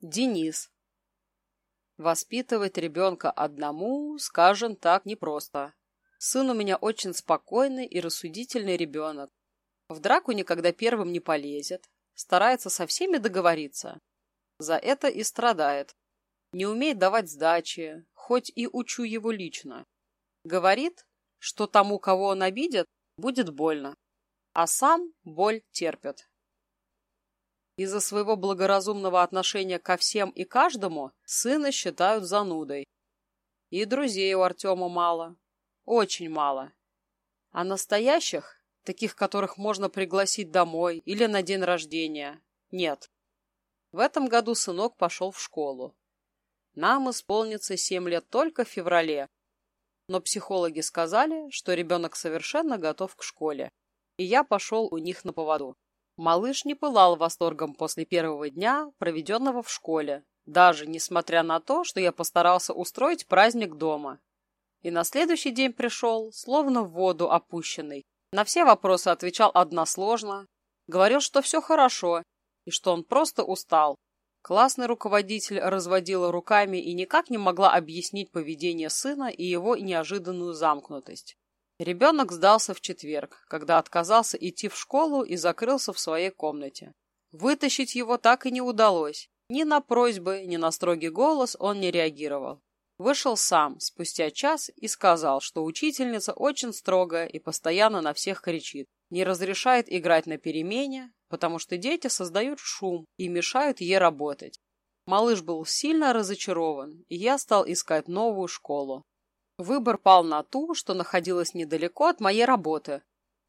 Денис. Воспитывать ребенка одному, скажем так, непросто. Сын у меня очень спокойный и рассудительный ребенок. В драку никогда первым не полезет, старается со всеми договориться. За это и страдает. Не умеет давать сдачи, хоть и учу его лично. Говорит, что тому, кого он обидит, будет больно, а сам боль терпит. Из-за своего благоразумного отношения ко всем и каждому сына считают занудой. И друзей у Артема мало. Очень мало. А настоящих, таких, которых можно пригласить домой или на день рождения, нет. В этом году сынок пошел в школу. Нам исполнится семь лет только в феврале. Но психологи сказали, что ребенок совершенно готов к школе. И я пошел у них на поводу. Малыш не пылал восторгом после первого дня, проведенного в школе, даже несмотря на то, что я постарался устроить праздник дома. И на следующий день пришел, словно в воду опущенный. На все вопросы отвечал односложно, говорил, что все хорошо и что он просто устал. Классный руководитель разводила руками и никак не могла объяснить поведение сына и его неожиданную замкнутость. Ребенок сдался в четверг, когда отказался идти в школу и закрылся в своей комнате. Вытащить его так и не удалось. Ни на просьбы, ни на строгий голос он не реагировал. Вышел сам спустя час и сказал, что учительница очень строгая и постоянно на всех кричит. Не разрешает играть на перемене, потому что дети создают шум и мешают ей работать. Малыш был сильно разочарован, и я стал искать новую школу. Выбор пал на ту, что находилась недалеко от моей работы,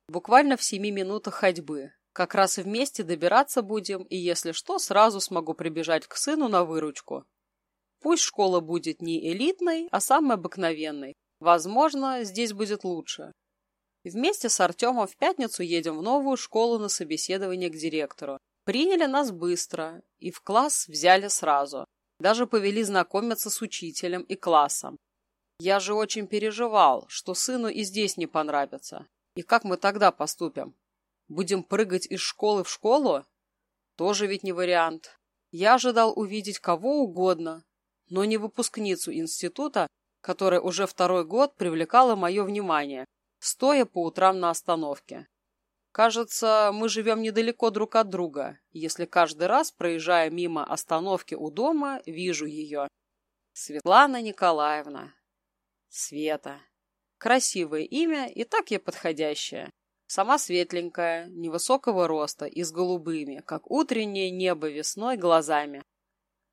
буквально в семи минутах ходьбы. Как раз вместе добираться будем, и если что, сразу смогу прибежать к сыну на выручку. Пусть школа будет не элитной, а самой обыкновенной. Возможно, здесь будет лучше. Вместе с Артемом в пятницу едем в новую школу на собеседование к директору. Приняли нас быстро и в класс взяли сразу. Даже повели знакомиться с учителем и классом. Я же очень переживал, что сыну и здесь не понравится. И как мы тогда поступим? Будем прыгать из школы в школу? Тоже ведь не вариант. Я ожидал увидеть кого угодно, но не выпускницу института, которая уже второй год привлекала мое внимание, стоя по утрам на остановке. Кажется, мы живем недалеко друг от друга, если каждый раз, проезжая мимо остановки у дома, вижу ее. Светлана Николаевна, Света. Красивое имя и так ей подходящее. Сама светленькая, невысокого роста и с голубыми, как утреннее небо весной, глазами.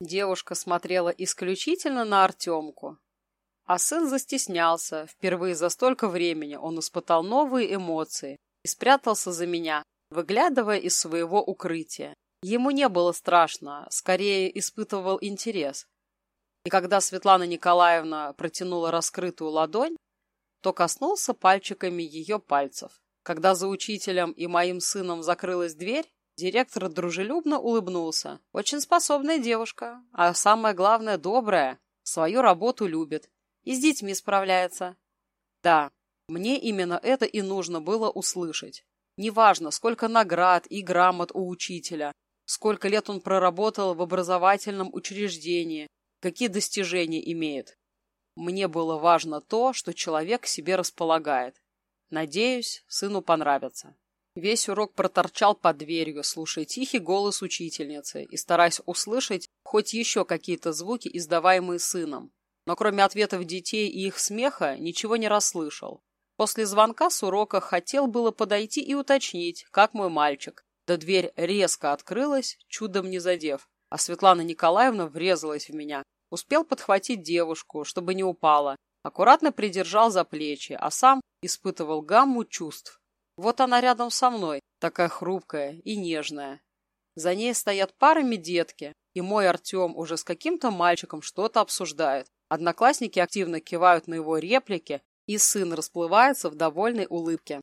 Девушка смотрела исключительно на Артемку. А сын застеснялся. Впервые за столько времени он испытал новые эмоции и спрятался за меня, выглядывая из своего укрытия. Ему не было страшно, скорее испытывал интерес. И когда Светлана Николаевна протянула раскрытую ладонь, то коснулся пальчиками ее пальцев. Когда за учителем и моим сыном закрылась дверь, директор дружелюбно улыбнулся. Очень способная девушка, а самое главное, добрая, свою работу любит и с детьми справляется. Да, мне именно это и нужно было услышать. Неважно, сколько наград и грамот у учителя, сколько лет он проработал в образовательном учреждении, какие достижения имеет. Мне было важно то, что человек к себе располагает. Надеюсь, сыну понравится. Весь урок проторчал под дверью, слушая тихий голос учительницы и стараясь услышать хоть еще какие-то звуки, издаваемые сыном. Но кроме ответов детей и их смеха, ничего не расслышал. После звонка с урока хотел было подойти и уточнить, как мой мальчик. Да дверь резко открылась, чудом не задев а Светлана Николаевна врезалась в меня. Успел подхватить девушку, чтобы не упала. Аккуратно придержал за плечи, а сам испытывал гамму чувств. Вот она рядом со мной, такая хрупкая и нежная. За ней стоят парами детки, и мой Артем уже с каким-то мальчиком что-то обсуждает. Одноклассники активно кивают на его реплики, и сын расплывается в довольной улыбке.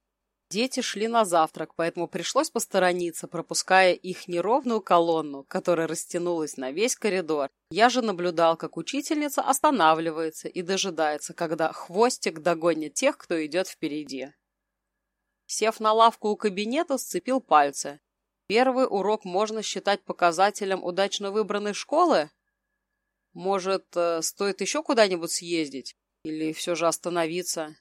Дети шли на завтрак, поэтому пришлось посторониться, пропуская их неровную колонну, которая растянулась на весь коридор. Я же наблюдал, как учительница останавливается и дожидается, когда хвостик догонит тех, кто идет впереди. Сев на лавку у кабинета, сцепил пальцы. Первый урок можно считать показателем удачно выбранной школы? Может, э, стоит еще куда-нибудь съездить? Или все же остановиться?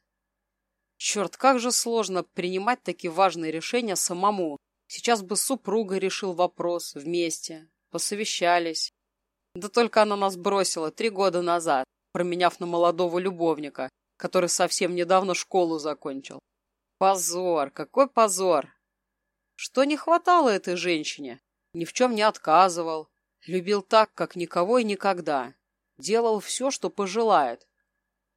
Черт, как же сложно принимать такие важные решения самому. Сейчас бы супруга решил вопрос вместе, посовещались. Да только она нас бросила три года назад, променяв на молодого любовника, который совсем недавно школу закончил. Позор, какой позор! Что не хватало этой женщине? Ни в чем не отказывал. Любил так, как никого и никогда. Делал все, что пожелает.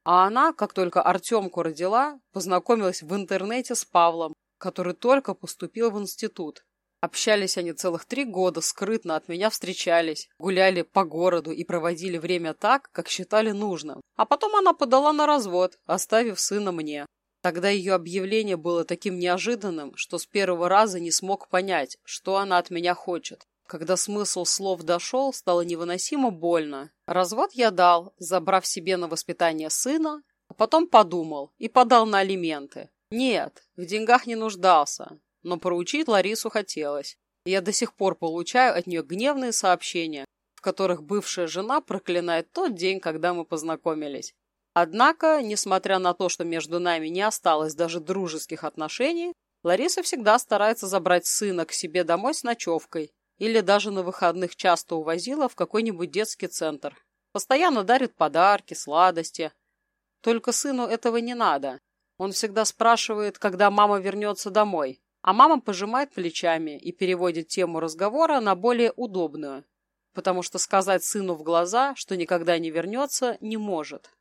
А она, как только Артемку родила, познакомилась в интернете с Павлом, который только поступил в институт. Общались они целых три года, скрытно от меня встречались, гуляли по городу и проводили время так, как считали нужным. А потом она подала на развод, оставив сына мне. Тогда ее объявление было таким неожиданным, что с первого раза не смог понять, что она от меня хочет. Когда смысл слов дошел, стало невыносимо больно. Развод я дал, забрав себе на воспитание сына, а потом подумал и подал на алименты. Нет, в деньгах не нуждался, но проучить Ларису хотелось. Я до сих пор получаю от нее гневные сообщения, в которых бывшая жена проклинает тот день, когда мы познакомились. Однако, несмотря на то, что между нами не осталось даже дружеских отношений, Лариса всегда старается забрать сына к себе домой с ночевкой или даже на выходных часто увозила в какой-нибудь детский центр. Постоянно дарит подарки, сладости. Только сыну этого не надо. Он всегда спрашивает, когда мама вернется домой, а мама пожимает плечами и переводит тему разговора на более удобную, потому что сказать сыну в глаза, что никогда не вернется, не может.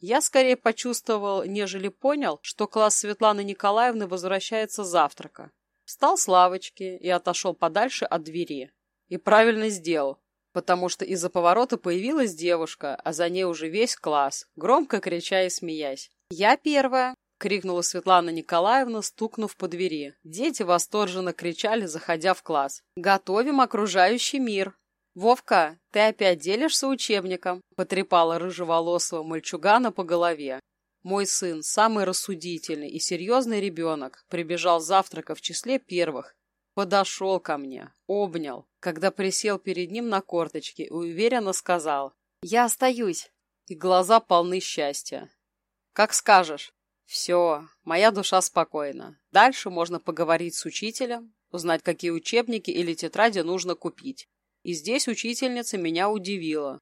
Я скорее почувствовал, нежели понял, что класс Светланы Николаевны возвращается с завтрака. Встал с лавочки и отошел подальше от двери. И правильно сделал, потому что из-за поворота появилась девушка, а за ней уже весь класс, громко крича и смеясь. «Я первая!» — крикнула Светлана Николаевна, стукнув по двери. Дети восторженно кричали, заходя в класс. «Готовим окружающий мир!» «Вовка, ты опять делишься учебником?» – потрепала рыжеволосого мальчугана по голове. Мой сын, самый рассудительный и серьезный ребенок, прибежал завтрака в числе первых. Подошел ко мне, обнял, когда присел перед ним на корточки и уверенно сказал «Я остаюсь». И глаза полны счастья. «Как скажешь». «Все, моя душа спокойна. Дальше можно поговорить с учителем, узнать, какие учебники или тетради нужно купить. И здесь учительница меня удивила.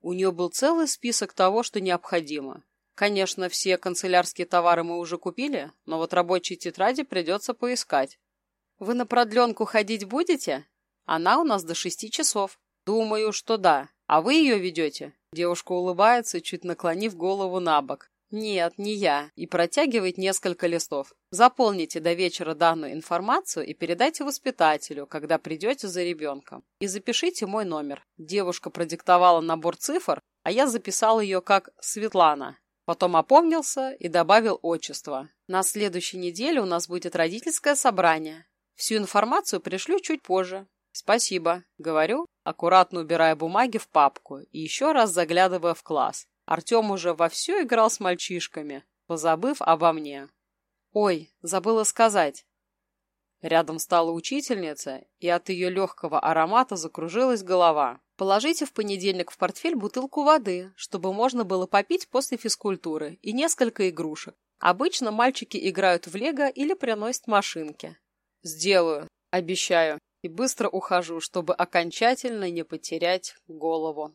У нее был целый список того, что необходимо. Конечно, все канцелярские товары мы уже купили, но вот рабочие тетради придется поискать. Вы на продленку ходить будете? Она у нас до шести часов. Думаю, что да. А вы ее ведете? Девушка улыбается, чуть наклонив голову на бок. «Нет, не я», и протягивает несколько листов. Заполните до вечера данную информацию и передайте воспитателю, когда придете за ребенком. И запишите мой номер. Девушка продиктовала набор цифр, а я записал ее как Светлана. Потом опомнился и добавил отчество. На следующей неделе у нас будет родительское собрание. Всю информацию пришлю чуть позже. Спасибо, говорю, аккуратно убирая бумаги в папку и еще раз заглядывая в класс. Артем уже вовсю играл с мальчишками, позабыв обо мне. «Ой, забыла сказать». Рядом стала учительница, и от ее легкого аромата закружилась голова. «Положите в понедельник в портфель бутылку воды, чтобы можно было попить после физкультуры, и несколько игрушек. Обычно мальчики играют в лего или приносят машинки». «Сделаю, обещаю, и быстро ухожу, чтобы окончательно не потерять голову».